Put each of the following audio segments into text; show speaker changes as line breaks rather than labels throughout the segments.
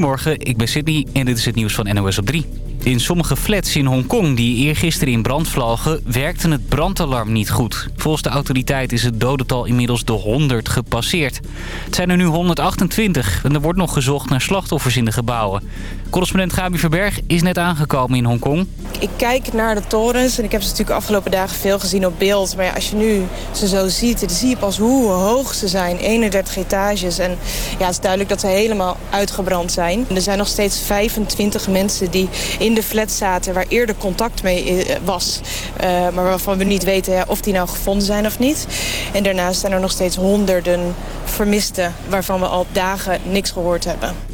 Morgen, ik ben Sydney en dit is het nieuws van NOS op 3. In sommige flats in Hongkong die eergisteren in brand vlogen... werkte het brandalarm niet goed. Volgens de autoriteit is het dodental inmiddels de 100 gepasseerd. Het zijn er nu 128 en er wordt nog gezocht naar slachtoffers in de gebouwen. Correspondent Gabi Verberg is net aangekomen in Hongkong.
Ik kijk naar de torens en ik heb ze natuurlijk afgelopen dagen veel gezien op beeld. Maar ja, als je nu ze zo ziet, dan zie je pas hoe hoog ze zijn. 31 etages en ja, het is duidelijk dat ze helemaal uitgebrand zijn. Er zijn nog steeds 25 mensen die in de flat zaten waar eerder contact mee eh, was. Uh, maar waarvan we niet weten of die nou gevonden zijn of niet. En daarnaast zijn er nog steeds honderden vermisten waarvan we al dagen niks gehoord hebben.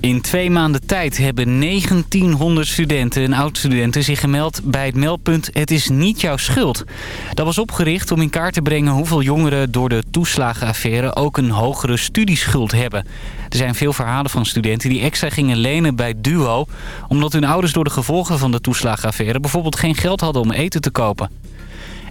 In twee maanden tijd hebben 1900 studenten en oud-studenten zich gemeld bij het meldpunt Het is niet jouw schuld. Dat was opgericht om in kaart te brengen hoeveel jongeren door de toeslagenaffaire ook een hogere studieschuld hebben. Er zijn veel verhalen van studenten die extra gingen lenen bij Duo... omdat hun ouders door de gevolgen van de toeslagenaffaire bijvoorbeeld geen geld hadden om eten te kopen.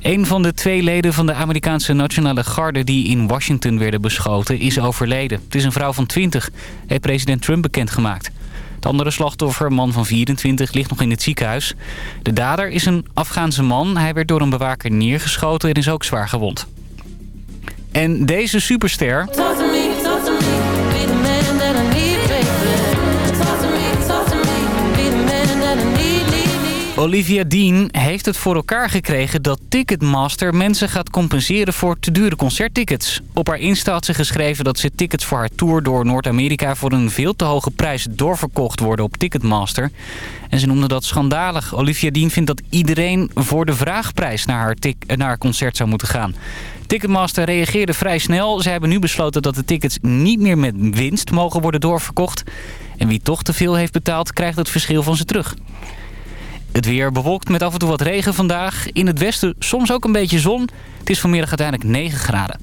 Een van de twee leden van de Amerikaanse Nationale Garde die in Washington werden beschoten is overleden. Het is een vrouw van 20, heeft president Trump bekendgemaakt. Het andere slachtoffer, een man van 24, ligt nog in het ziekenhuis. De dader is een Afghaanse man. Hij werd door een bewaker neergeschoten en is ook zwaar gewond. En deze superster... Olivia Dean heeft het voor elkaar gekregen dat Ticketmaster mensen gaat compenseren voor te dure concerttickets. Op haar Insta had ze geschreven dat ze tickets voor haar tour door Noord-Amerika voor een veel te hoge prijs doorverkocht worden op Ticketmaster. En ze noemde dat schandalig. Olivia Dean vindt dat iedereen voor de vraagprijs naar haar, naar haar concert zou moeten gaan. Ticketmaster reageerde vrij snel. Ze hebben nu besloten dat de tickets niet meer met winst mogen worden doorverkocht. En wie toch te veel heeft betaald, krijgt het verschil van ze terug. Het weer bewolkt met af en toe wat regen vandaag. In het westen soms ook een beetje zon. Het is vanmiddag uiteindelijk 9 graden.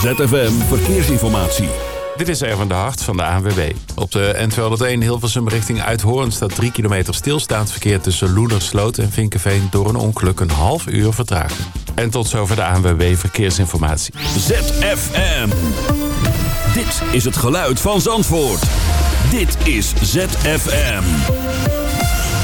ZFM Verkeersinformatie.
Dit is Erwin de Hart van de ANWB. Op de N201 Hilversum richting Uithoorn staat 3 kilometer stilstaand verkeer tussen Loenersloot en Vinkenveen door een ongeluk een half uur vertraging. En tot zover de ANWB Verkeersinformatie.
ZFM. Dit is het geluid van Zandvoort. Dit is ZFM.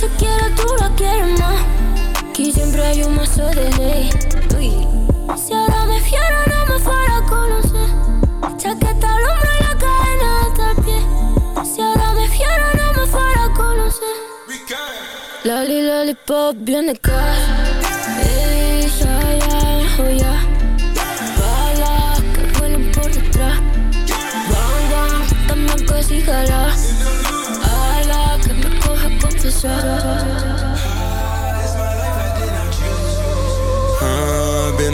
Se quiere tú la quieres más. Aquí siempre hay un mazo de ley. Uy. Si ahora me fiera no me fuera a conocer. Chaqueta al hombro y la cadena hasta el pie. Si ahora me fiera no me fuera a conocer. Lali, lollipop, bien de casa
Been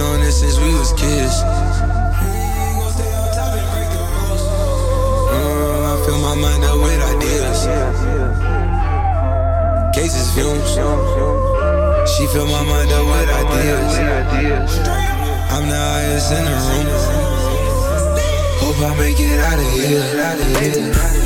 on this since we was kids. Uh, I fill my mind up with ideas. Cases. She fill my mind up with ideas. I'm the highest in the room. Hope I make it out of here. Out of here.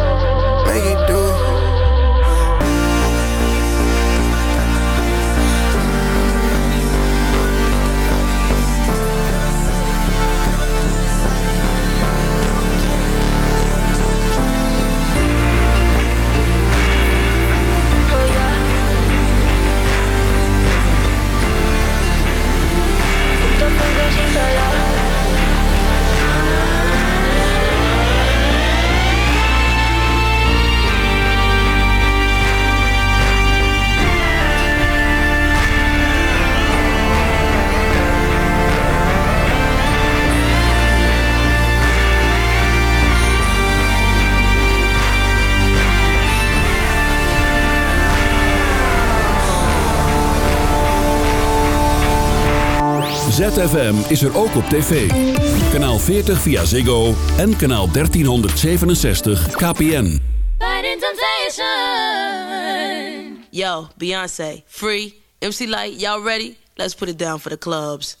También casi jala
ZFM is er ook op tv. Kanaal 40 via Ziggo en kanaal 1367 KPN.
Fighting temptation
Yo, Beyonce, Free, MC Light, y'all ready? Let's put it down for the clubs.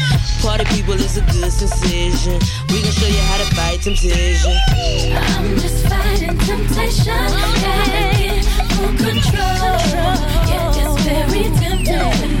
Party people is a good decision. We gon' show you how to fight temptation.
I'm just fighting temptation. Gotta get control. Yeah, it's very tempting.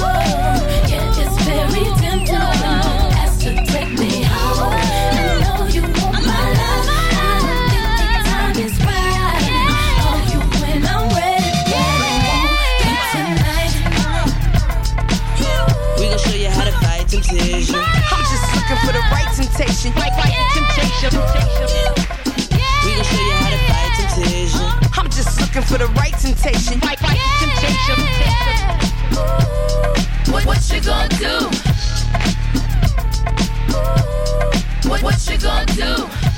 Temptation. I'm just looking for the right temptation. Right, right temptation. We gon' show you how to fight temptation. I'm just looking for the right temptation. Right, right temptation.
What, what you gonna do? What, what you gonna do?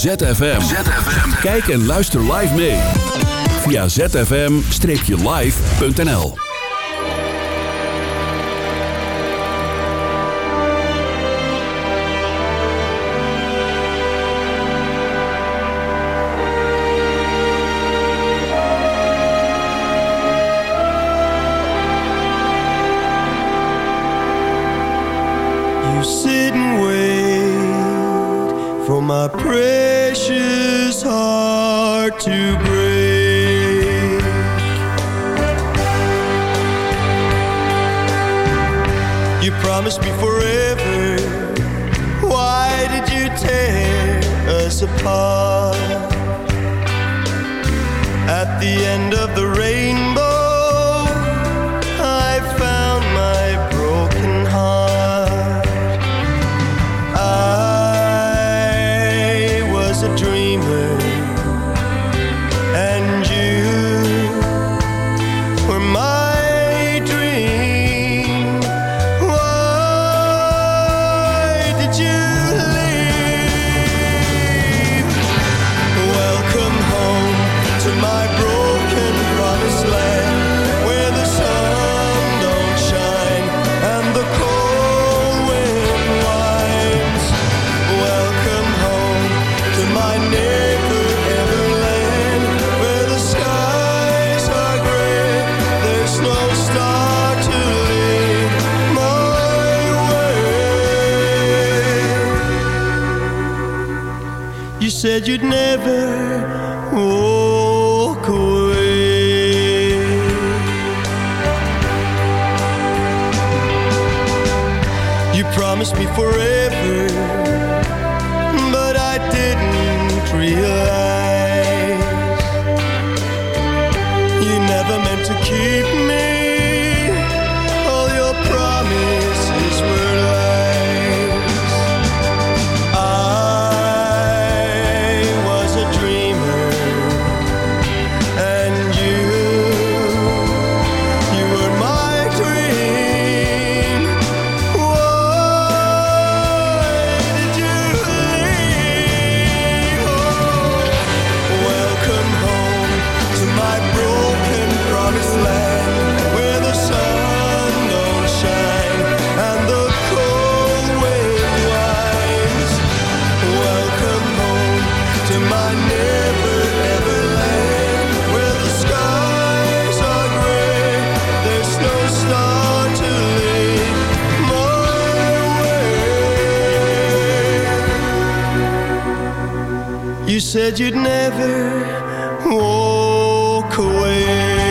ZFM. Kijk en luister live mee. Via zfm-live.nl
You sit and wait for my precious heart to break. You promised me forever. Why did you tear us apart? At the end of the rainbow You said you'd never walk away.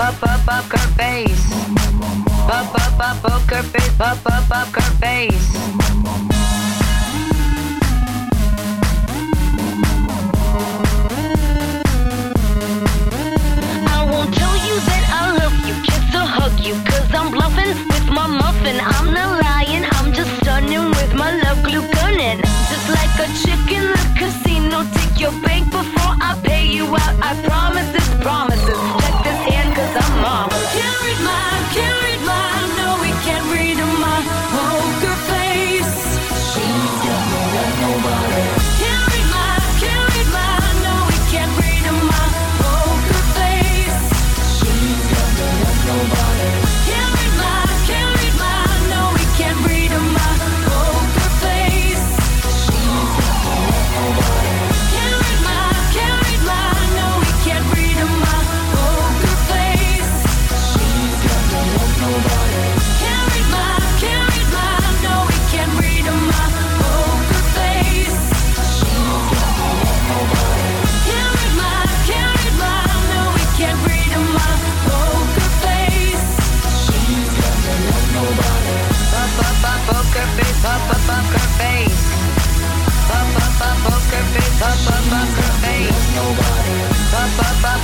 up up up her face. Up up up her face. Up up up her face. I
won't tell you that I love you, kiss or hug you, I'm bluffing with my muffin. I'm the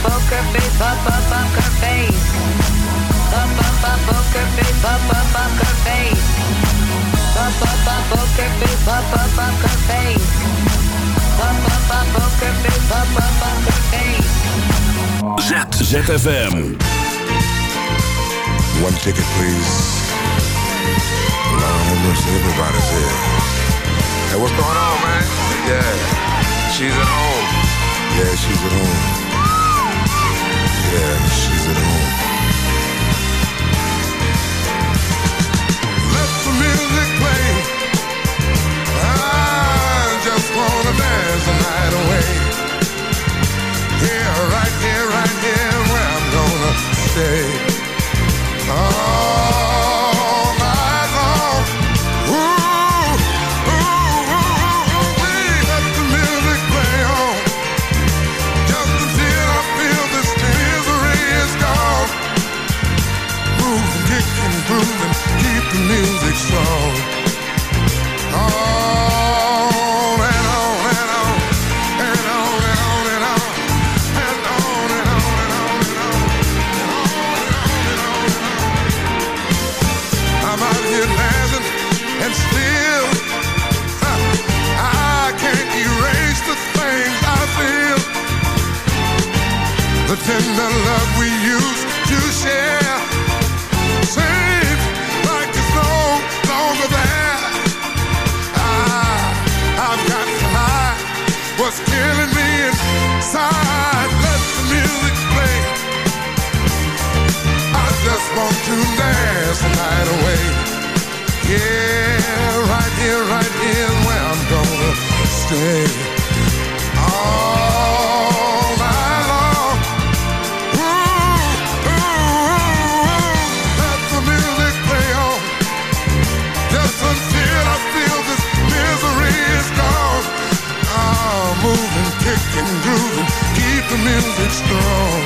poker face, up, up, up her face. Up, up, up, poker face, up, up, up her face. Up, up, up, poker face, up, up, up her face.
Up, up, up, poker face, up, up, up her face.
ZFM.
One ticket, please. Lord have everybody's here. Hey, what's going on, man? Yeah, she's at home. Yeah, she's at home she's at home.
Let the music play. I just wanna dance the night away. Right here, right here, where I'm gonna stay. Oh. strong Yeah, right here, right here where I'm gonna stay all night long. Ooh, ooh, ooh, let the music play on just until I feel this misery is gone. I'm moving, kicking, grooving, keep the music strong.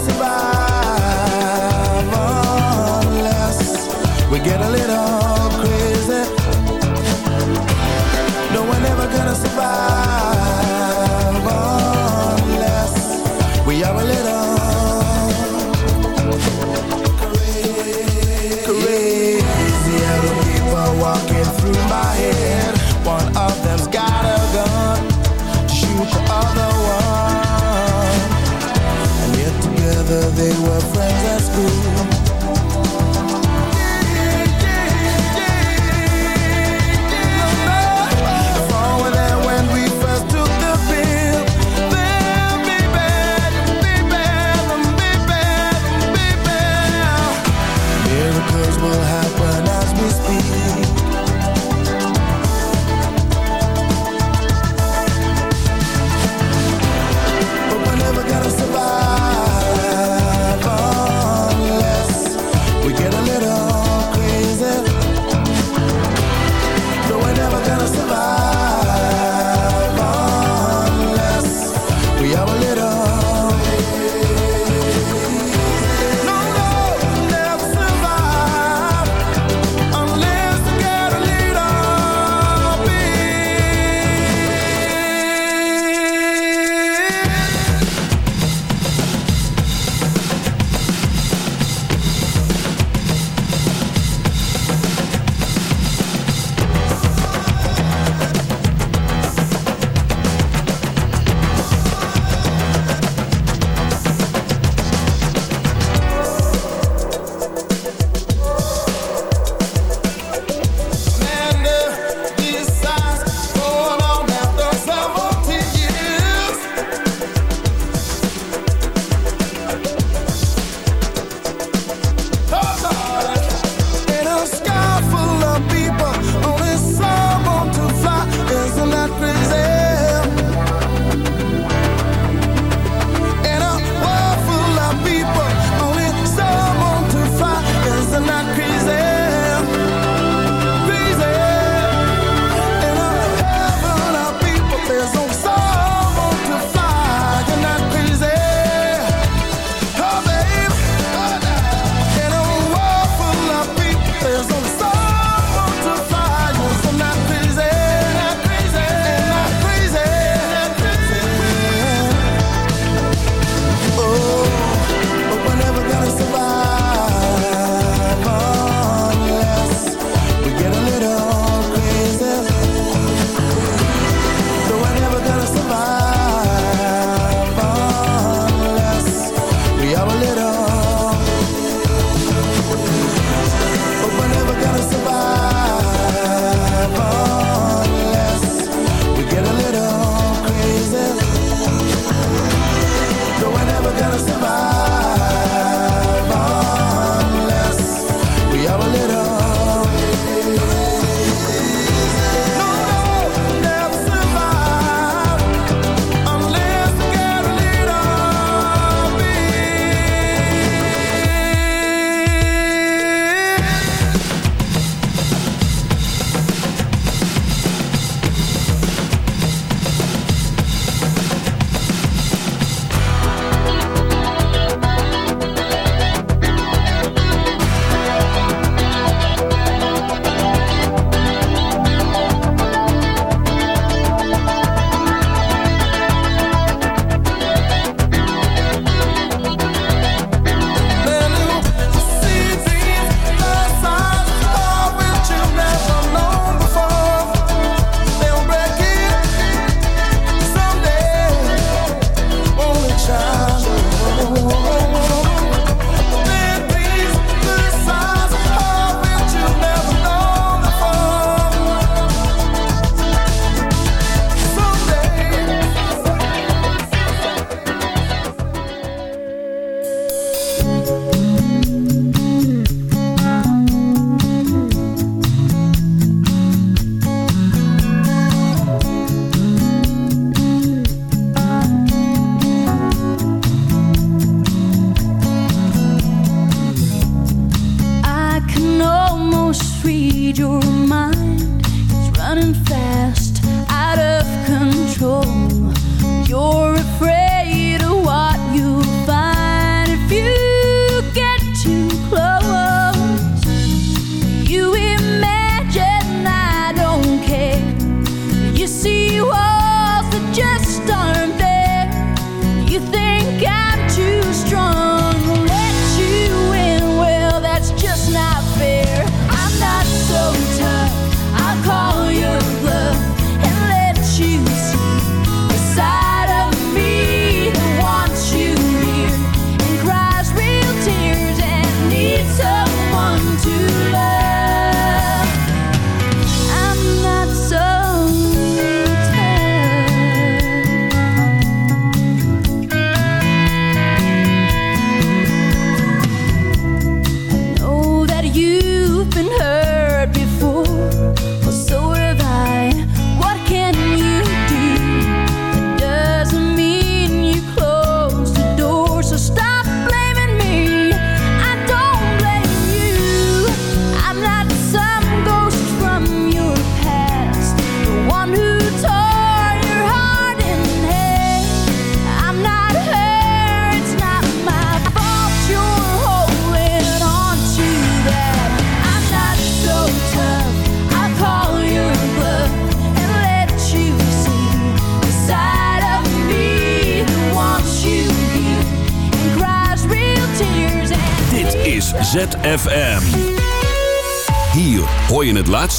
se.